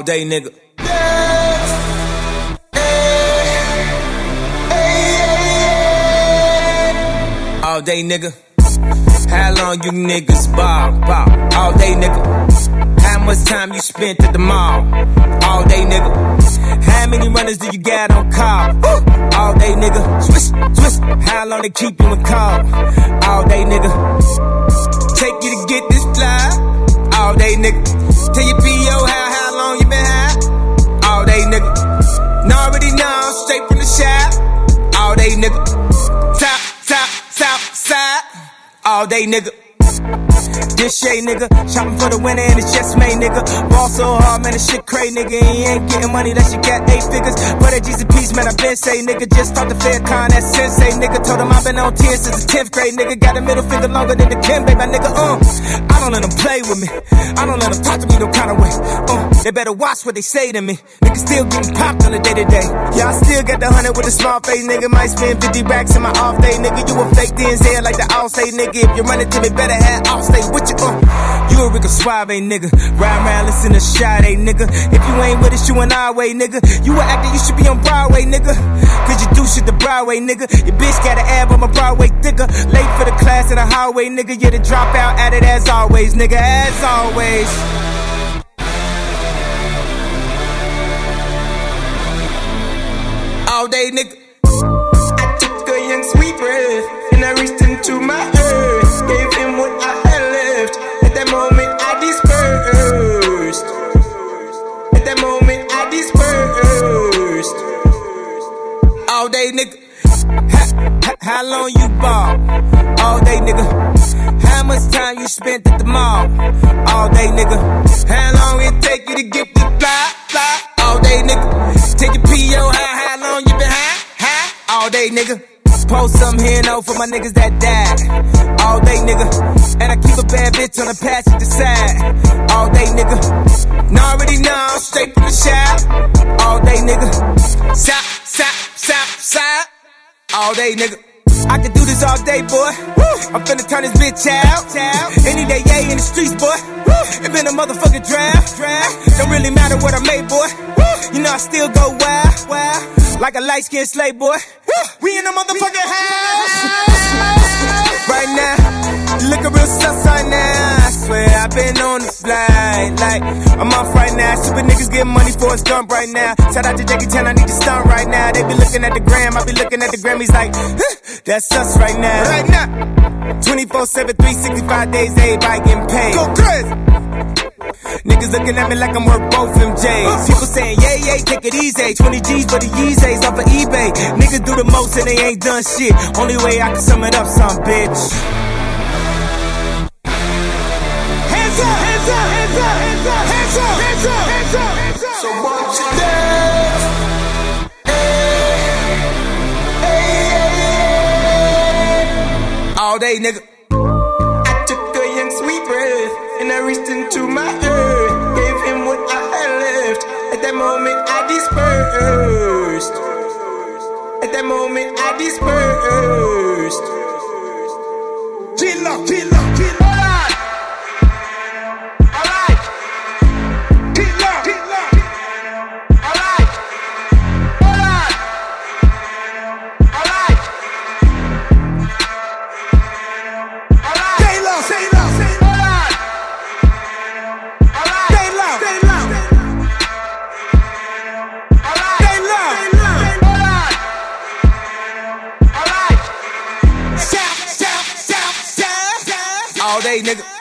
All day, nigga. All day, nigga. How long you niggas ball, ball? All day, nigga. How much time you spent at the mall? All day, nigga. How many runners do you got on call? All day, nigga. Swish, swish. How long they keep you in call? All day, nigga. Take you to get this fly? All day, nigga. Tell your PO how, day, nigga. Know already know, straight from the shop. All day, nigga. Top, top, top, side. All day, nigga. This shade, nigga. Shopping for the winner and it's just made, nigga. Ball so hard, man, this shit crazy, nigga. He ain't getting money, that shit got eight figures. But at Jesus man, I been say, nigga. Just talked to Farrakhan, that sensei, nigga. Told him i been on 10 since the 10th grade, nigga. Got a middle finger longer than the Kim, baby, my nigga. Uh, I don't let them play with me. I don't let them talk to me no kind of way. Uh, they better watch what they say to me. Nigga still getting popped on the day to day. Yeah, I still got the hundred with a small face, nigga. Might spend 50 racks in my off day, nigga. You a fake DNZ like the all say, nigga. If you run it to me, better have all stay with you. Uh, you a Rico Suave, nigga. Ride around, listen to Sade, nigga. If you ain't with us, you an our way, nigga. You an actor, you should be on Broadway, nigga. Cause you do shit the Broadway, nigga. Your bitch got an ab on my Broadway thicker. Late for the class in the hallway, nigga. You're the dropout at it as always, nigga. As always. All day, nigga. I took a young sweet breath and I reached day, nigga. How, how, long you ball? All day, nigga. How much time you spent at the mall? All day, nigga. How long it take you to get the fly, fly? All day, nigga. Take your PO, how, how long you been high, high? All day, nigga. Post some here no for my niggas that died. All day, nigga. And I keep a bad bitch on the passenger side. All day, nigga. Now already know, straight from the shop. All day, nigga. Sop. All day, nigga. I can do this all day, boy. I'm finna turn this bitch out. Any day, yeah, in the streets, boy. It been a motherfucking draft. Don't really matter what I made, boy. You know I still go wild, wild. Like a light skinned slave, boy. We in the motherfucking house. Right now, looking real sus right now. I swear I've been on the flight. Like, I'm off right now. Stupid niggas getting money for a stump right now. Shout out to Jackie Chan, I need to stunt right now. They be looking at the gram, I be looking at the Grammys like, huh, that's us right now. Right now. 24 7, 365 days, everybody getting paid. Go crazy. Niggas looking at me like I'm worth both them J's. Uh. People saying, yeah, yeah, take it easy. 20 G's for the Yeezys off of eBay. Niggas do the most and they ain't done shit. Only way I can sum it up, some bitch. Hands up, hands up, hands up, hands up, hands up, hands up, hands up. So what you dance? Day, nigga. I took a young sweet breath and I reached into my earth. Gave him what I had left. At that moment, I dispersed. At that moment, I dispersed. All day, nigga.